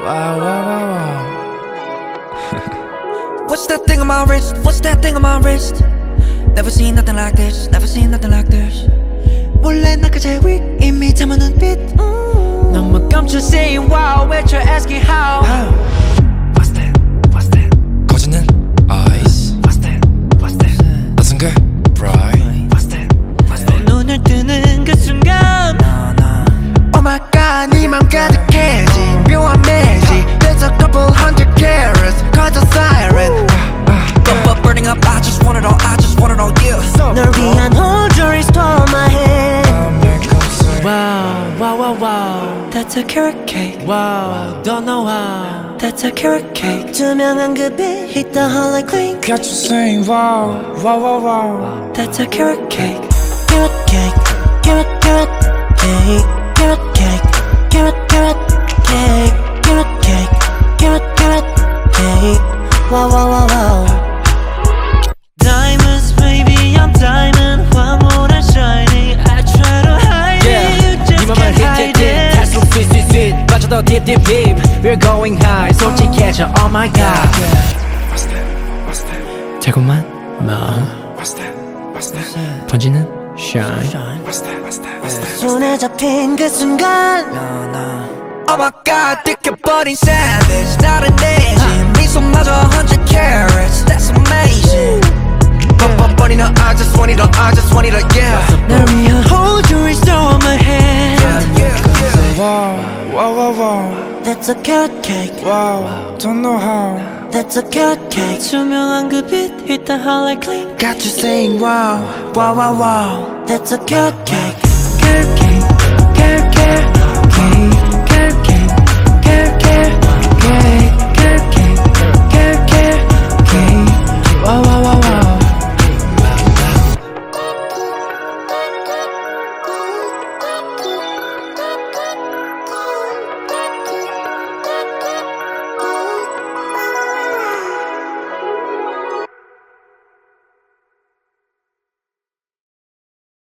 Wow, wow, wow, wow. What's that thing on my wrist? What's that thing on my wrist? Never seen nothing like this. Never seen nothing like this. 몰래 나까지 weak 이미 잠은 눈빛. 너무 깜짝 saying wow. 외쳐 asking how. That's a carrot cake. Wow, don't know how. That's a carrot cake. 투명한 그빛 hit the hall like clink Got you saying wow, wow, wow, wow. That's a carrot cake. carrot cake carrot carrot cake carrot cake carrot carrot cake carrot cake carrot carrot cake wow wow wow wow sweet 빠져더 deep deep deep We're going high 솔직해져 oh my god What's that? What's that? 달콤한 마음 What's that? What's that? 번지는 shine What's that? What's that? What's that? 손에 잡힌 그 순간 Oh my god, 느껴버린 savage. 나를 내신 미소마저 100 carats. That's amazing. But, but, but, no, I just want it all. I just want it all, yeah. 날 위한 whole jewelry store on my head. that's a carrot cake Wow, don't know how. that's a carrot cake 투명한 그빛 hit the hall like clink. Got you saying wow, wow, wow, wow. that's a carrot cake Carrot